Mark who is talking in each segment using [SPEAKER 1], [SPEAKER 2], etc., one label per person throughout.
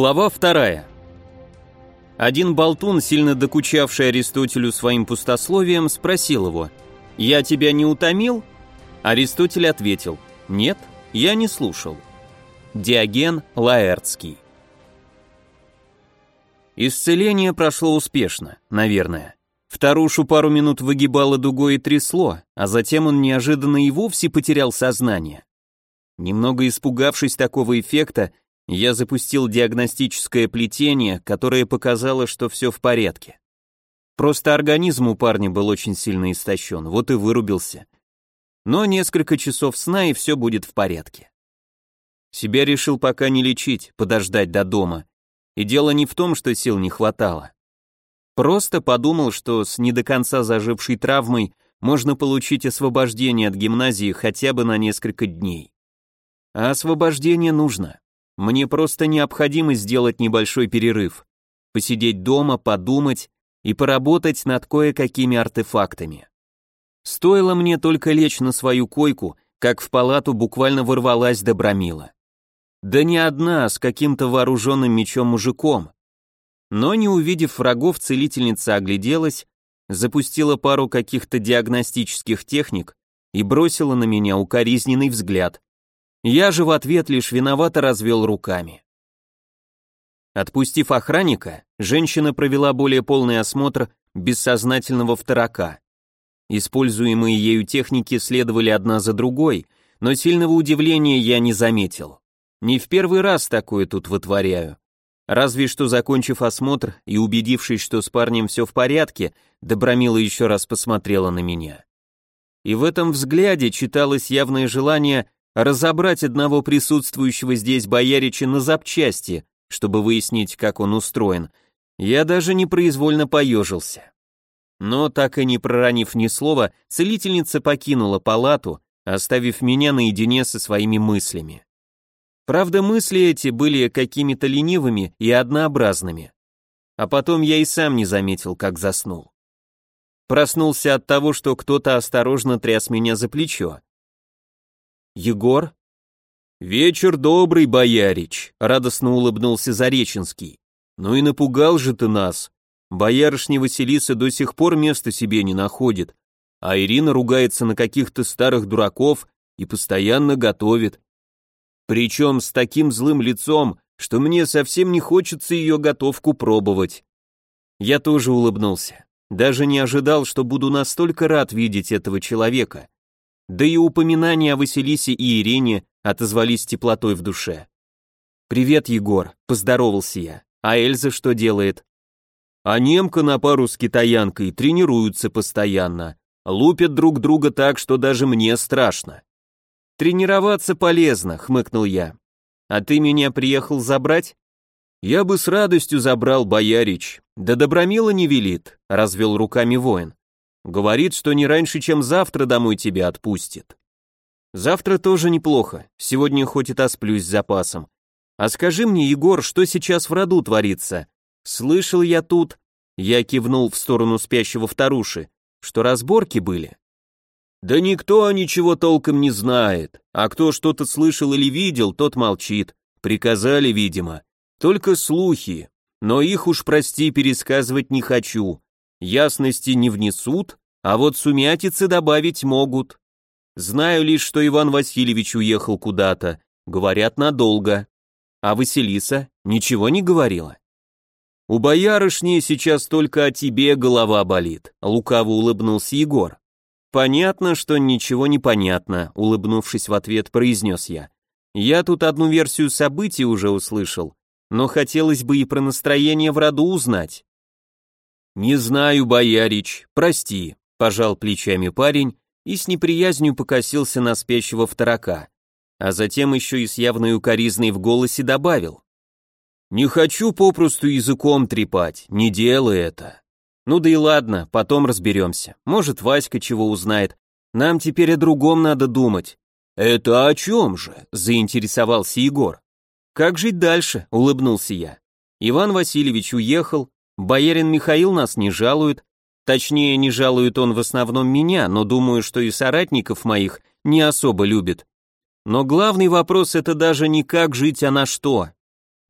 [SPEAKER 1] Глава вторая. Один болтун, сильно докучавший Аристотелю своим пустословием, спросил его, «Я тебя не утомил?» Аристотель ответил, «Нет, я не слушал». Диоген Лаэртский. Исцеление прошло успешно, наверное. Вторушу пару минут выгибало дугой и трясло, а затем он неожиданно и вовсе потерял сознание. Немного испугавшись такого эффекта, я запустил диагностическое плетение, которое показало, что все в порядке. Просто организм у парня был очень сильно истощен, вот и вырубился. Но несколько часов сна и все будет в порядке. Себя решил пока не лечить, подождать до дома. И дело не в том, что сил не хватало. Просто подумал, что с не до конца зажившей травмой можно получить освобождение от гимназии хотя бы на несколько дней. А освобождение нужно. Мне просто необходимо сделать небольшой перерыв, посидеть дома, подумать и поработать над кое-какими артефактами. Стоило мне только лечь на свою койку, как в палату буквально ворвалась Добромила. Да не одна, а с каким-то вооруженным мечом мужиком. Но не увидев врагов, целительница огляделась, запустила пару каких-то диагностических техник и бросила на меня укоризненный взгляд, я же в ответ лишь виновато развел руками. Отпустив охранника, женщина провела более полный осмотр бессознательного второка. Используемые ею техники следовали одна за другой, но сильного удивления я не заметил. Не в первый раз такое тут вытворяю. Разве что закончив осмотр и убедившись, что с парнем все в порядке, Добромила еще раз посмотрела на меня. И в этом взгляде читалось явное желание разобрать одного присутствующего здесь боярича на запчасти, чтобы выяснить, как он устроен, я даже непроизвольно поежился. Но так и не проронив ни слова, целительница покинула палату, оставив меня наедине со своими мыслями. Правда, мысли эти были какими-то ленивыми и однообразными. А потом я и сам не заметил, как заснул. Проснулся от того, что кто-то осторожно тряс меня за плечо. Егор? Вечер добрый, боярич, радостно улыбнулся Зареченский. Ну и напугал же ты нас. Боярышня Василиса до сих пор места себе не находит, а Ирина ругается на каких-то старых дураков и постоянно готовит. Причем с таким злым лицом, что мне совсем не хочется ее готовку пробовать. Я тоже улыбнулся. Даже не ожидал, что буду настолько рад видеть этого человека. Да и упоминания о Василисе и Ирине отозвались теплотой в душе. «Привет, Егор», — поздоровался я. «А Эльза что делает?» «А немка на пару с китаянкой тренируются постоянно. Лупят друг друга так, что даже мне страшно». «Тренироваться полезно», — хмыкнул я. «А ты меня приехал забрать?» «Я бы с радостью забрал, боярич. Да Добромила не велит», — развел руками воин. Говорит, что не раньше, чем завтра домой тебя отпустит. Завтра тоже неплохо, сегодня хоть и сплюсь с запасом. А скажи мне, Егор, что сейчас в роду творится? Слышал я тут, я кивнул в сторону спящего вторуши, что разборки были. Да никто ничего толком не знает, а кто что-то слышал или видел, тот молчит. Приказали, видимо. Только слухи, но их уж, прости, пересказывать не хочу. Ясности не внесут, а вот сумятицы добавить могут. Знаю лишь, что Иван Васильевич уехал куда-то, говорят надолго. А Василиса ничего не говорила. У боярышни сейчас только о тебе голова болит, лукаво улыбнулся Егор. Понятно, что ничего не понятно, улыбнувшись в ответ, произнес я. Я тут одну версию событий уже услышал, но хотелось бы и про настроение в роду узнать. «Не знаю, боярич, прости», — пожал плечами парень и с неприязнью покосился на спящего второка, а затем еще и с явной укоризной в голосе добавил. «Не хочу попросту языком трепать, не делай это». «Ну да и ладно, потом разберемся. Может, Васька чего узнает. Нам теперь о другом надо думать». «Это о чем же?» – заинтересовался Егор. «Как жить дальше?» – улыбнулся я. Иван Васильевич уехал, Боярин Михаил нас не жалует, точнее, не жалует он в основном меня, но думаю, что и соратников моих не особо любит. Но главный вопрос это даже не как жить, а на что.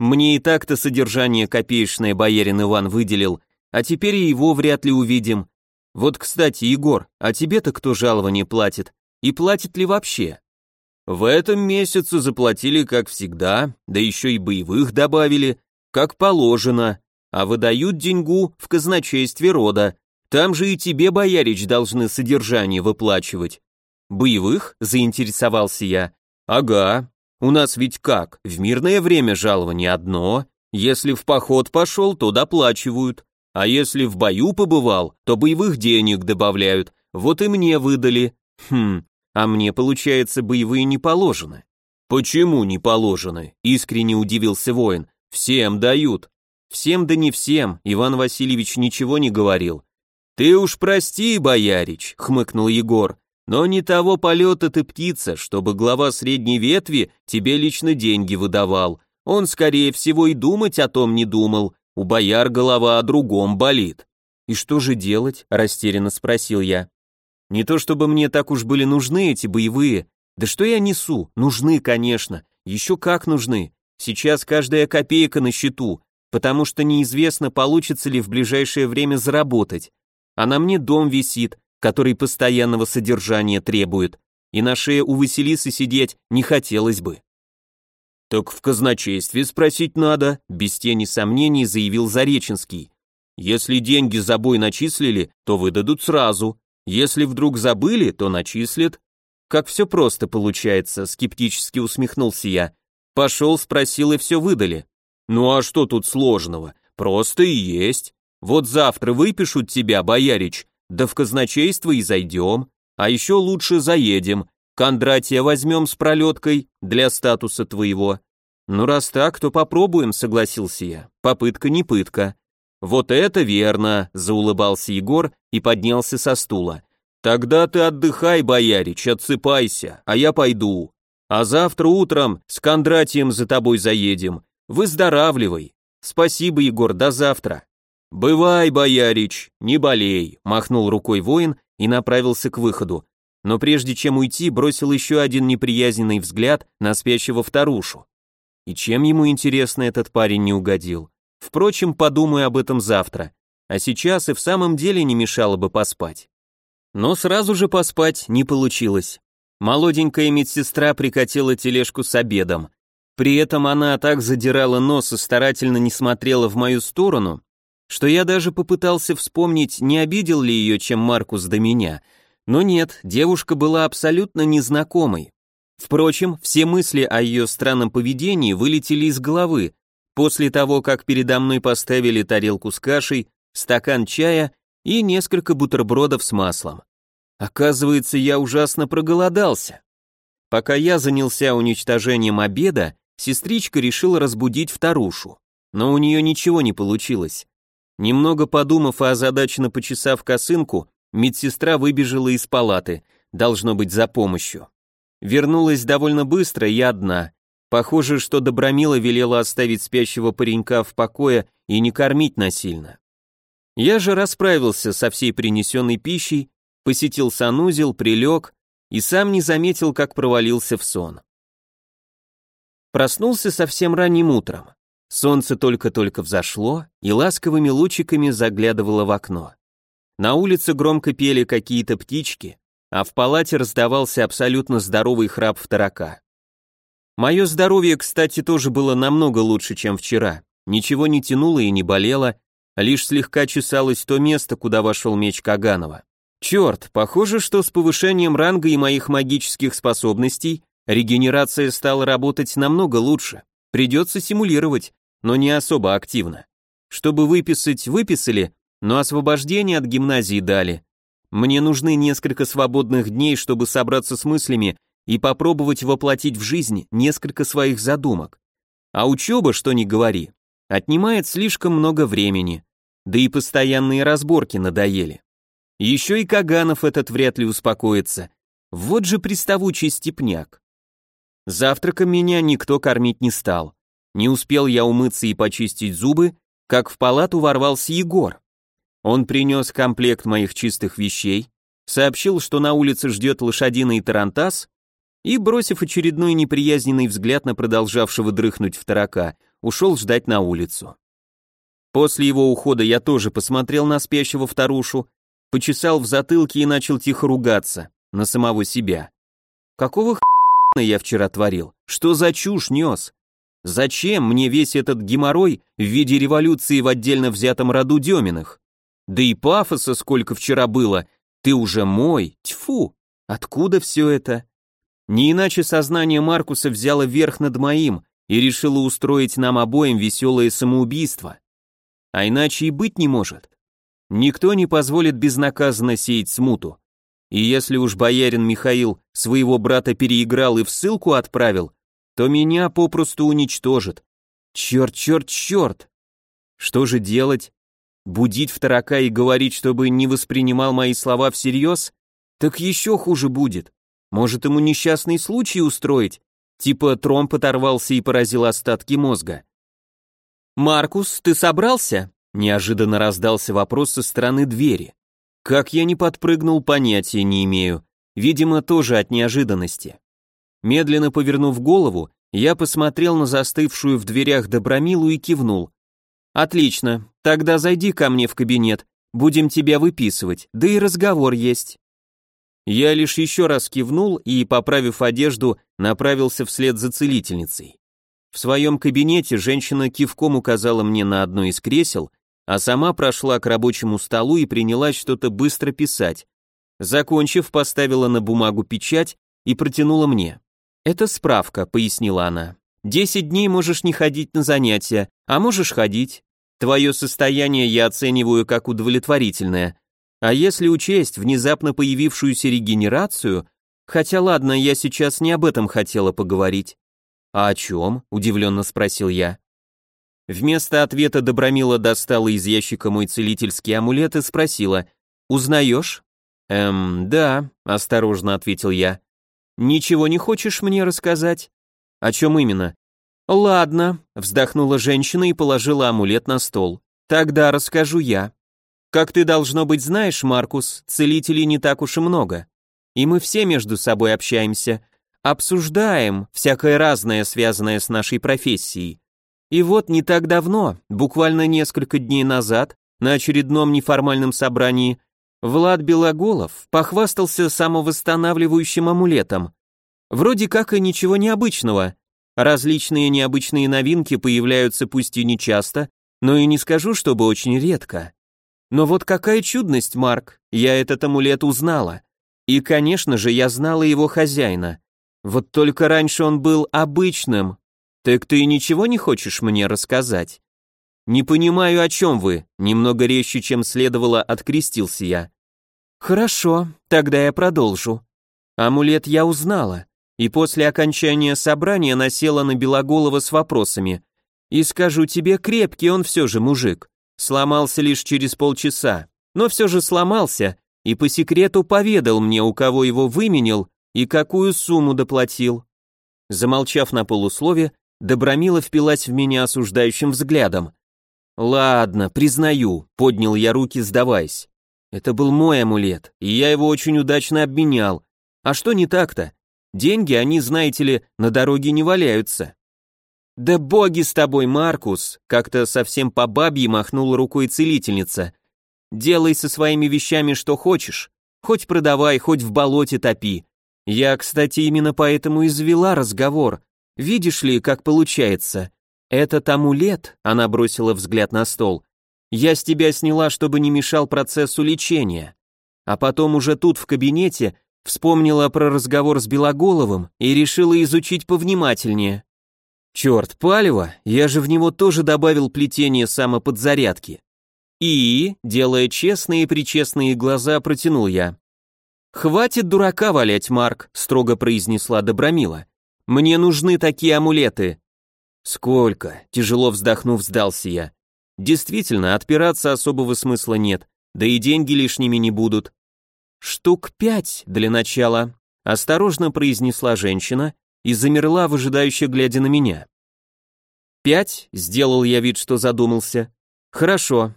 [SPEAKER 1] Мне и так-то содержание копеечное боярин Иван выделил, а теперь и его вряд ли увидим. Вот, кстати, Егор, а тебе-то кто жалование платит? И платит ли вообще? В этом месяце заплатили, как всегда, да еще и боевых добавили, как положено, а выдают деньгу в казначействе рода. Там же и тебе, боярич, должны содержание выплачивать. Боевых? Заинтересовался я. Ага. У нас ведь как, в мирное время жалование одно, если в поход пошел, то доплачивают, а если в бою побывал, то боевых денег добавляют, вот и мне выдали. Хм, а мне, получается, боевые не положены. Почему не положены? Искренне удивился воин. Всем дают. Всем да не всем, Иван Васильевич ничего не говорил. Ты уж прости, боярич, хмыкнул Егор, но не того полета ты птица, чтобы глава средней ветви тебе лично деньги выдавал. Он, скорее всего, и думать о том не думал. У бояр голова о другом болит. И что же делать? растерянно спросил я. Не то чтобы мне так уж были нужны эти боевые. Да что я несу? Нужны, конечно. Еще как нужны. Сейчас каждая копейка на счету потому что неизвестно, получится ли в ближайшее время заработать. А на мне дом висит, который постоянного содержания требует, и на шее у Василисы сидеть не хотелось бы. «Так в казначействе спросить надо», — без тени сомнений заявил Зареченский. «Если деньги за бой начислили, то выдадут сразу. Если вдруг забыли, то начислят». «Как все просто получается», — скептически усмехнулся я. «Пошел, спросил и все выдали». Ну а что тут сложного? Просто и есть. Вот завтра выпишут тебя, боярич, да в казначейство и зайдем. А еще лучше заедем. Кондратия возьмем с пролеткой для статуса твоего. Ну раз так, то попробуем, согласился я. Попытка не пытка. Вот это верно, заулыбался Егор и поднялся со стула. Тогда ты отдыхай, боярич, отсыпайся, а я пойду. А завтра утром с Кондратием за тобой заедем. Выздоравливай. Спасибо, Егор, до завтра. Бывай, боярич, не болей, махнул рукой воин и направился к выходу. Но прежде чем уйти, бросил еще один неприязненный взгляд на спящего вторушу. И чем ему интересно этот парень не угодил? Впрочем, подумаю об этом завтра. А сейчас и в самом деле не мешало бы поспать. Но сразу же поспать не получилось. Молоденькая медсестра прикатила тележку с обедом. При этом она так задирала нос и старательно не смотрела в мою сторону, что я даже попытался вспомнить, не обидел ли ее, чем Маркус до меня. Но нет, девушка была абсолютно незнакомой. Впрочем, все мысли о ее странном поведении вылетели из головы после того, как передо мной поставили тарелку с кашей, стакан чая и несколько бутербродов с маслом. Оказывается, я ужасно проголодался. Пока я занялся уничтожением обеда, Сестричка решила разбудить вторушу, но у нее ничего не получилось. Немного подумав и озадаченно почесав косынку, медсестра выбежала из палаты, должно быть за помощью. Вернулась довольно быстро и одна. Похоже, что Добромила велела оставить спящего паренька в покое и не кормить насильно. Я же расправился со всей принесенной пищей, посетил санузел, прилег и сам не заметил, как провалился в сон. Проснулся совсем ранним утром. Солнце только-только взошло и ласковыми лучиками заглядывало в окно. На улице громко пели какие-то птички, а в палате раздавался абсолютно здоровый храп второка. Мое здоровье, кстати, тоже было намного лучше, чем вчера. Ничего не тянуло и не болело, лишь слегка чесалось то место, куда вошел меч Каганова. Черт, похоже, что с повышением ранга и моих магических способностей Регенерация стала работать намного лучше. Придется симулировать, но не особо активно. Чтобы выписать, выписали, но освобождение от гимназии дали. Мне нужны несколько свободных дней, чтобы собраться с мыслями и попробовать воплотить в жизнь несколько своих задумок. А учеба, что ни говори, отнимает слишком много времени, да и постоянные разборки надоели. Еще и Каганов этот вряд ли успокоится. Вот же приставучий степняк. Завтраком меня никто кормить не стал. Не успел я умыться и почистить зубы, как в палату ворвался Егор. Он принес комплект моих чистых вещей, сообщил, что на улице ждет лошадиный тарантас, и, бросив очередной неприязненный взгляд на продолжавшего дрыхнуть второка, ушел ждать на улицу. После его ухода я тоже посмотрел на спящего вторушу, почесал в затылке и начал тихо ругаться на самого себя. Какого хрена я вчера творил? Что за чушь нес? Зачем мне весь этот геморрой в виде революции в отдельно взятом роду Деминых? Да и пафоса сколько вчера было. Ты уже мой. Тьфу. Откуда все это? Не иначе сознание Маркуса взяло верх над моим и решило устроить нам обоим веселое самоубийство. А иначе и быть не может. Никто не позволит безнаказанно сеять смуту. И если уж боярин Михаил своего брата переиграл и в ссылку отправил, то меня попросту уничтожит. Черт, черт, черт! Что же делать? Будить второка и говорить, чтобы не воспринимал мои слова всерьез? Так еще хуже будет. Может ему несчастный случай устроить? Типа тромб оторвался и поразил остатки мозга. «Маркус, ты собрался?» Неожиданно раздался вопрос со стороны двери. Как я не подпрыгнул, понятия не имею. Видимо, тоже от неожиданности. Медленно повернув голову, я посмотрел на застывшую в дверях Добромилу и кивнул. «Отлично, тогда зайди ко мне в кабинет, будем тебя выписывать, да и разговор есть». Я лишь еще раз кивнул и, поправив одежду, направился вслед за целительницей. В своем кабинете женщина кивком указала мне на одно из кресел, а сама прошла к рабочему столу и принялась что-то быстро писать. Закончив, поставила на бумагу печать и протянула мне. «Это справка», — пояснила она. «Десять дней можешь не ходить на занятия, а можешь ходить. Твое состояние я оцениваю как удовлетворительное. А если учесть внезапно появившуюся регенерацию, хотя ладно, я сейчас не об этом хотела поговорить. «А о чем?» – удивленно спросил я. Вместо ответа Добромила достала из ящика мой целительский амулет и спросила, «Узнаешь?» «Эм, да», – осторожно ответил я. «Ничего не хочешь мне рассказать?» «О чем именно?» «Ладно», – вздохнула женщина и положила амулет на стол. «Тогда расскажу я. Как ты, должно быть, знаешь, Маркус, целителей не так уж и много. И мы все между собой общаемся, обсуждаем всякое разное, связанное с нашей профессией. И вот не так давно, буквально несколько дней назад, на очередном неформальном собрании, Влад Белоголов похвастался самовосстанавливающим амулетом. Вроде как и ничего необычного. Различные необычные новинки появляются пусть и не часто, но и не скажу, чтобы очень редко. Но вот какая чудность, Марк, я этот амулет узнала. И, конечно же, я знала его хозяина. Вот только раньше он был обычным. Так ты ничего не хочешь мне рассказать? Не понимаю, о чем вы, немного резче, чем следовало, открестился я. Хорошо, тогда я продолжу. Амулет я узнала, и после окончания собрания насела на Белоголова с вопросами. И скажу тебе, крепкий он все же мужик. Сломался лишь через полчаса, но все же сломался, и по секрету поведал мне, у кого его выменил и какую сумму доплатил? Замолчав на полуслове, Добромила впилась в меня осуждающим взглядом. Ладно, признаю, поднял я руки, сдаваясь. Это был мой амулет, и я его очень удачно обменял. А что не так-то? Деньги, они, знаете ли, на дороге не валяются. Да боги с тобой, Маркус, как-то совсем по бабье махнула рукой целительница. Делай со своими вещами что хочешь. Хоть продавай, хоть в болоте топи. Я, кстати, именно поэтому и завела разговор. Видишь ли, как получается? Этот амулет, она бросила взгляд на стол, я с тебя сняла, чтобы не мешал процессу лечения. А потом уже тут в кабинете вспомнила про разговор с Белоголовым и решила изучить повнимательнее. Черт, палево, я же в него тоже добавил плетение самоподзарядки. И, делая честные и причестные глаза, протянул я. «Хватит дурака валять, Марк», — строго произнесла Добромила. «Мне нужны такие амулеты». «Сколько?» — тяжело вздохнув, сдался я. «Действительно, отпираться особого смысла нет, да и деньги лишними не будут». «Штук пять для начала», — осторожно произнесла женщина и замерла, выжидающе глядя на меня. «Пять?» — сделал я вид, что задумался. «Хорошо,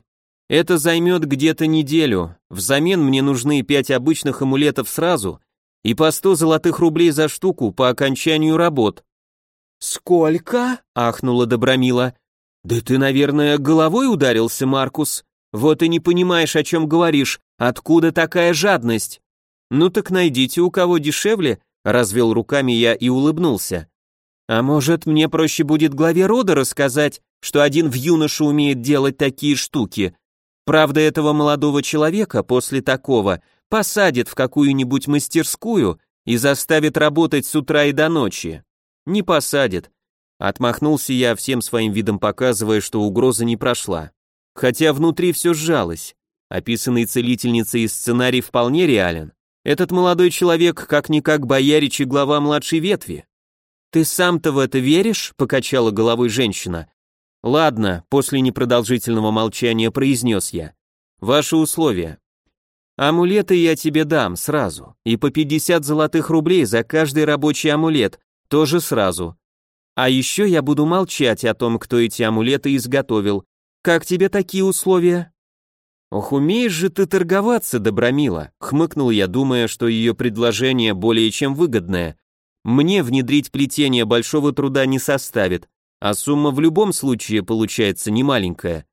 [SPEAKER 1] это займет где-то неделю. Взамен мне нужны пять обычных амулетов сразу и по сто золотых рублей за штуку по окончанию работ. «Сколько?» — ахнула Добромила. «Да ты, наверное, головой ударился, Маркус. Вот и не понимаешь, о чем говоришь. Откуда такая жадность?» «Ну так найдите, у кого дешевле», — развел руками я и улыбнулся. «А может, мне проще будет главе рода рассказать, что один в юноше умеет делать такие штуки? Правда, этого молодого человека после такого посадят в какую-нибудь мастерскую и заставят работать с утра и до ночи. Не посадят. Отмахнулся я всем своим видом показывая, что угроза не прошла. Хотя внутри все сжалось. Описанный целительницей сценарий вполне реален. Этот молодой человек как-никак боярич и глава младшей ветви. «Ты сам-то в это веришь?» — покачала головой женщина. «Ладно», — после непродолжительного молчания произнес я. «Ваши условия. Амулеты я тебе дам сразу, и по 50 золотых рублей за каждый рабочий амулет, тоже сразу. А еще я буду молчать о том, кто эти амулеты изготовил. Как тебе такие условия? Ох, умеешь же ты торговаться, Добромила, хмыкнул я, думая, что ее предложение более чем выгодное. Мне внедрить плетение большого труда не составит, а сумма в любом случае получается немаленькая.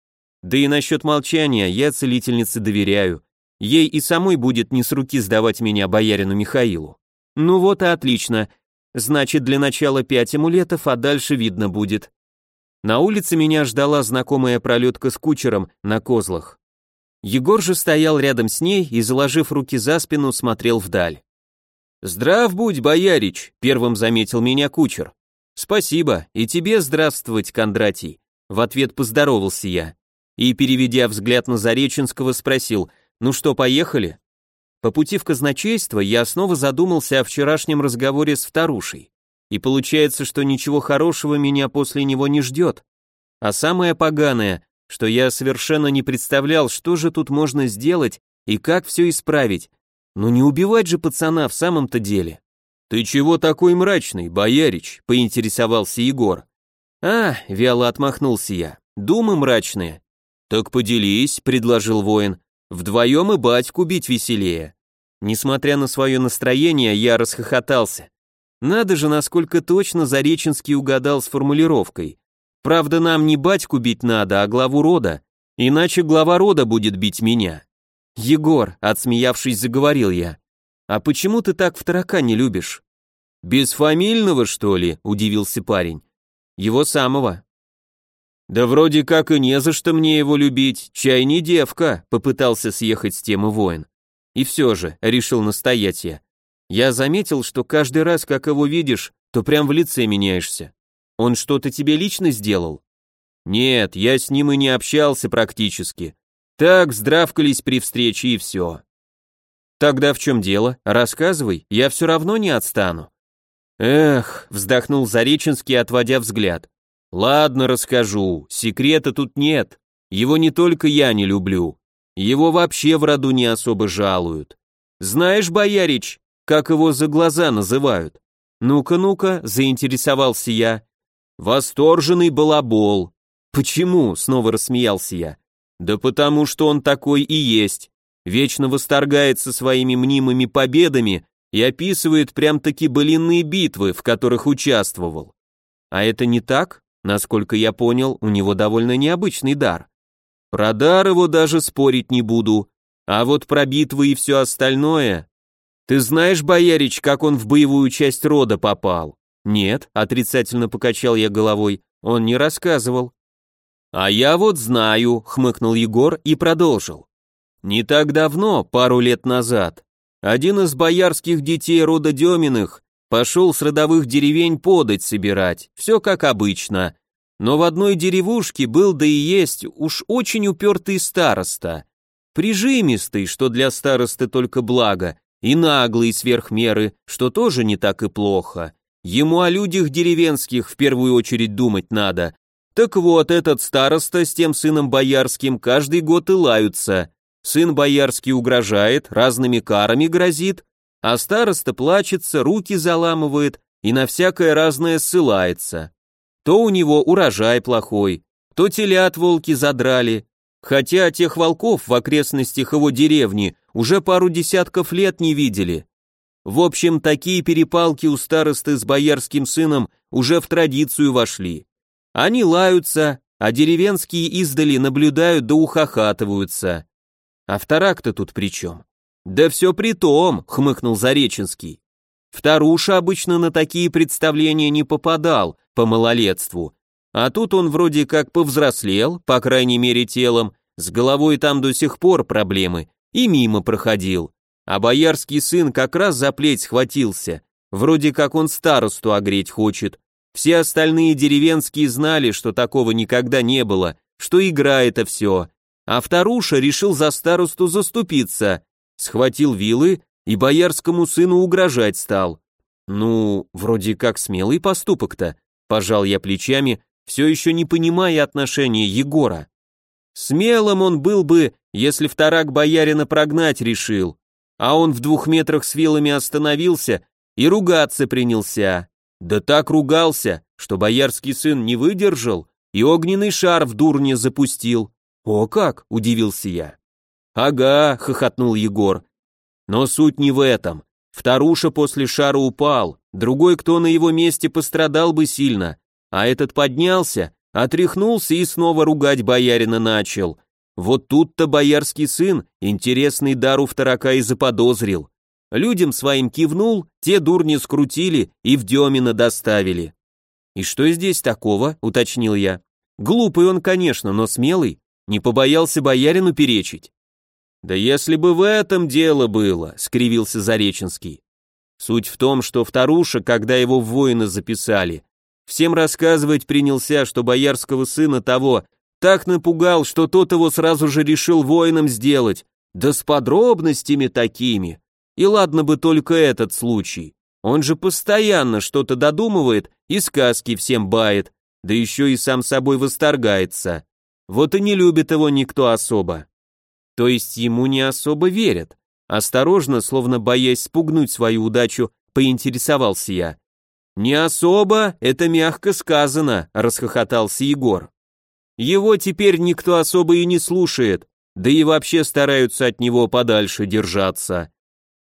[SPEAKER 1] Да и насчет молчания я целительнице доверяю. Ей и самой будет не с руки сдавать меня боярину Михаилу. Ну вот и отлично. Значит, для начала пять амулетов, а дальше видно будет. На улице меня ждала знакомая пролетка с кучером на козлах. Егор же стоял рядом с ней и, заложив руки за спину, смотрел вдаль. «Здрав будь, боярич!» — первым заметил меня кучер. «Спасибо, и тебе здравствовать, Кондратий!» В ответ поздоровался я. И, переведя взгляд на Зареченского, спросил, «Ну что, поехали?» По пути в казначейство я снова задумался о вчерашнем разговоре с вторушей. И получается, что ничего хорошего меня после него не ждет. А самое поганое, что я совершенно не представлял, что же тут можно сделать и как все исправить. Ну не убивать же пацана в самом-то деле. «Ты чего такой мрачный, боярич?» — поинтересовался Егор. «А, — вяло отмахнулся я, — думы мрачные». «Так поделись», — предложил воин. Вдвоем и батьку бить веселее. Несмотря на свое настроение, я расхохотался. Надо же, насколько точно Зареченский угадал с формулировкой. Правда, нам не батьку бить надо, а главу рода, иначе глава рода будет бить меня. Егор, отсмеявшись, заговорил я. А почему ты так в тарака не любишь? Без фамильного, что ли? удивился парень. Его самого. «Да вроде как и не за что мне его любить, чай не девка», попытался съехать с темы воин. И все же, решил настоять я. Я заметил, что каждый раз, как его видишь, то прям в лице меняешься. Он что-то тебе лично сделал? Нет, я с ним и не общался практически. Так, здравкались при встрече и все. Тогда в чем дело? Рассказывай, я все равно не отстану. Эх, вздохнул Зареченский, отводя взгляд. Ладно, расскажу, секрета тут нет. Его не только я не люблю. Его вообще в роду не особо жалуют. Знаешь, боярич, как его за глаза называют? Ну-ка, ну-ка, заинтересовался я. Восторженный балабол. Почему? Снова рассмеялся я. Да потому что он такой и есть. Вечно восторгается своими мнимыми победами и описывает прям-таки былинные битвы, в которых участвовал. А это не так? Насколько я понял, у него довольно необычный дар. Про дар его даже спорить не буду, а вот про битвы и все остальное... Ты знаешь, боярич, как он в боевую часть рода попал? Нет, отрицательно покачал я головой, он не рассказывал. А я вот знаю, хмыкнул Егор и продолжил. Не так давно, пару лет назад, один из боярских детей рода Деминых Пошел с родовых деревень подать собирать, все как обычно. Но в одной деревушке был да и есть уж очень упертый староста. Прижимистый, что для старосты только благо, и наглый сверх меры, что тоже не так и плохо. Ему о людях деревенских в первую очередь думать надо. Так вот, этот староста с тем сыном боярским каждый год и лаются. Сын боярский угрожает, разными карами грозит, а староста плачется, руки заламывает и на всякое разное ссылается. То у него урожай плохой, то телят волки задрали, хотя тех волков в окрестностях его деревни уже пару десятков лет не видели. В общем, такие перепалки у старосты с боярским сыном уже в традицию вошли. Они лаются, а деревенские издали наблюдают да ухахатываются. А вторак-то тут при чем? Да все при том, хмыкнул Зареченский. Вторуша обычно на такие представления не попадал, по малолетству. А тут он вроде как повзрослел, по крайней мере телом, с головой там до сих пор проблемы, и мимо проходил. А боярский сын как раз за плеть схватился, вроде как он старосту огреть хочет. Все остальные деревенские знали, что такого никогда не было, что игра это все. А вторуша решил за старосту заступиться, схватил вилы и боярскому сыну угрожать стал. Ну, вроде как смелый поступок-то, пожал я плечами, все еще не понимая отношения Егора. Смелым он был бы, если вторак боярина прогнать решил, а он в двух метрах с вилами остановился и ругаться принялся. Да так ругался, что боярский сын не выдержал и огненный шар в дурне запустил. О как, удивился я. Ага, хохотнул Егор. Но суть не в этом. Вторуша после шара упал, другой, кто на его месте пострадал бы сильно, а этот поднялся, отряхнулся и снова ругать боярина начал. Вот тут-то боярский сын интересный дар у вторака и заподозрил. Людям своим кивнул, те дурни скрутили и в Демина доставили. «И что здесь такого?» — уточнил я. «Глупый он, конечно, но смелый, не побоялся боярину перечить». «Да если бы в этом дело было», — скривился Зареченский. Суть в том, что вторуша, когда его в воины записали, Всем рассказывать принялся, что боярского сына того так напугал, что тот его сразу же решил воином сделать, да с подробностями такими. И ладно бы только этот случай. Он же постоянно что-то додумывает и сказки всем бает, да еще и сам собой восторгается. Вот и не любит его никто особо. То есть ему не особо верят. Осторожно, словно боясь спугнуть свою удачу, поинтересовался я. «Не особо, это мягко сказано», — расхохотался Егор. «Его теперь никто особо и не слушает, да и вообще стараются от него подальше держаться».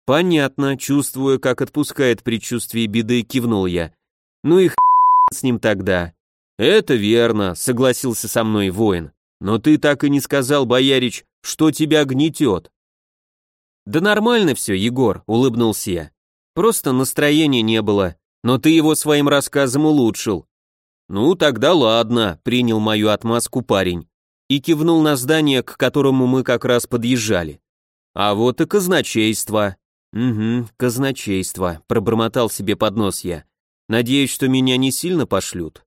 [SPEAKER 1] «Понятно», чувствуя, как отпускает предчувствие беды, кивнул я. «Ну и с ним тогда». «Это верно», — согласился со мной воин. «Но ты так и не сказал, боярич, что тебя гнетет». «Да нормально все, Егор», — улыбнулся я. «Просто настроения не было но ты его своим рассказом улучшил». «Ну, тогда ладно», — принял мою отмазку парень и кивнул на здание, к которому мы как раз подъезжали. «А вот и казначейство». «Угу, казначейство», — пробормотал себе под нос я. «Надеюсь, что меня не сильно пошлют».